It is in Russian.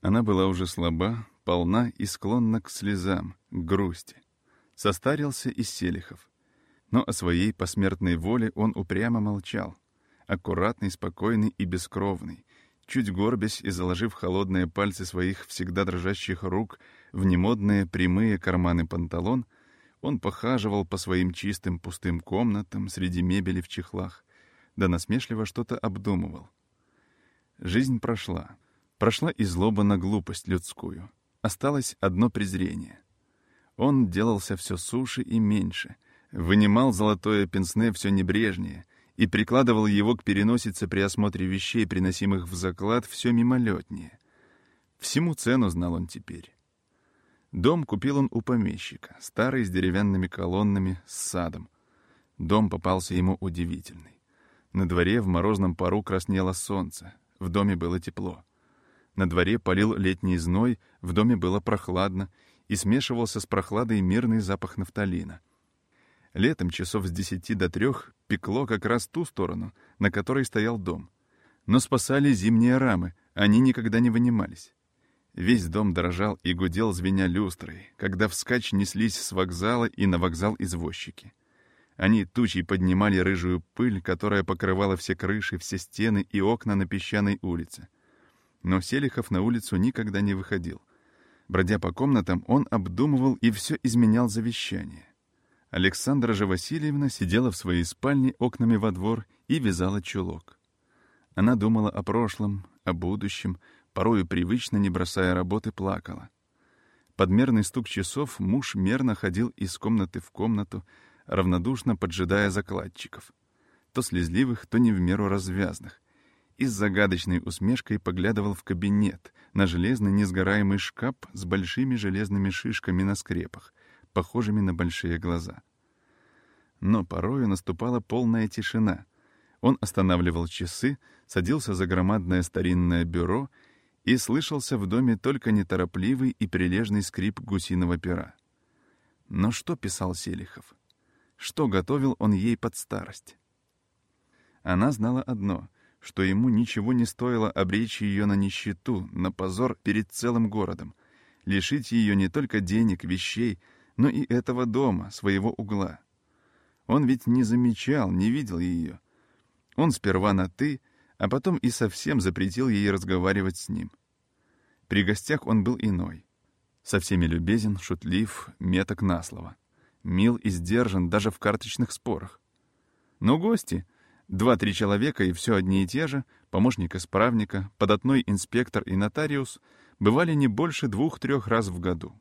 Она была уже слаба, полна и склонна к слезам, к грусти. Состарился и Селихов. Но о своей посмертной воле он упрямо молчал. Аккуратный, спокойный и бескровный, чуть горбясь и заложив холодные пальцы своих всегда дрожащих рук в немодные прямые карманы панталон, он похаживал по своим чистым пустым комнатам среди мебели в чехлах, да насмешливо что-то обдумывал. Жизнь прошла. Прошла и злоба на глупость людскую. Осталось одно презрение. Он делался все суше и меньше, вынимал золотое пенсне все небрежнее и прикладывал его к переносице при осмотре вещей, приносимых в заклад, все мимолетнее. Всему цену знал он теперь. Дом купил он у помещика, старый с деревянными колоннами, с садом. Дом попался ему удивительный. На дворе в морозном пару краснело солнце, в доме было тепло. На дворе полил летний зной, в доме было прохладно, и смешивался с прохладой мирный запах нафталина. Летом часов с десяти до трех пекло как раз ту сторону, на которой стоял дом. Но спасали зимние рамы, они никогда не вынимались. Весь дом дрожал и гудел, звеня люстрой, когда вскачь неслись с вокзала и на вокзал извозчики. Они тучей поднимали рыжую пыль, которая покрывала все крыши, все стены и окна на песчаной улице. Но Селихов на улицу никогда не выходил. Бродя по комнатам, он обдумывал и все изменял завещание. Александра же Васильевна сидела в своей спальне окнами во двор и вязала чулок. Она думала о прошлом, о будущем, порою привычно, не бросая работы, плакала. Подмерный стук часов муж мерно ходил из комнаты в комнату, равнодушно поджидая закладчиков. То слезливых, то не в меру развязных. И с загадочной усмешкой поглядывал в кабинет, на железный несгораемый шкаф с большими железными шишками на скрепах, похожими на большие глаза. Но порою наступала полная тишина. Он останавливал часы, садился за громадное старинное бюро и слышался в доме только неторопливый и прилежный скрип гусиного пера. Но что писал Селихов? Что готовил он ей под старость? Она знала одно — что ему ничего не стоило обречь ее на нищету, на позор перед целым городом, лишить ее не только денег, вещей, но и этого дома, своего угла. Он ведь не замечал, не видел ее. Он сперва на «ты», а потом и совсем запретил ей разговаривать с ним. При гостях он был иной. Со всеми любезен, шутлив, меток на слово. Мил и сдержан даже в карточных спорах. Но гости — Два-три человека и все одни и те же, помощник исправника, податной инспектор и нотариус, бывали не больше двух-трех раз в году.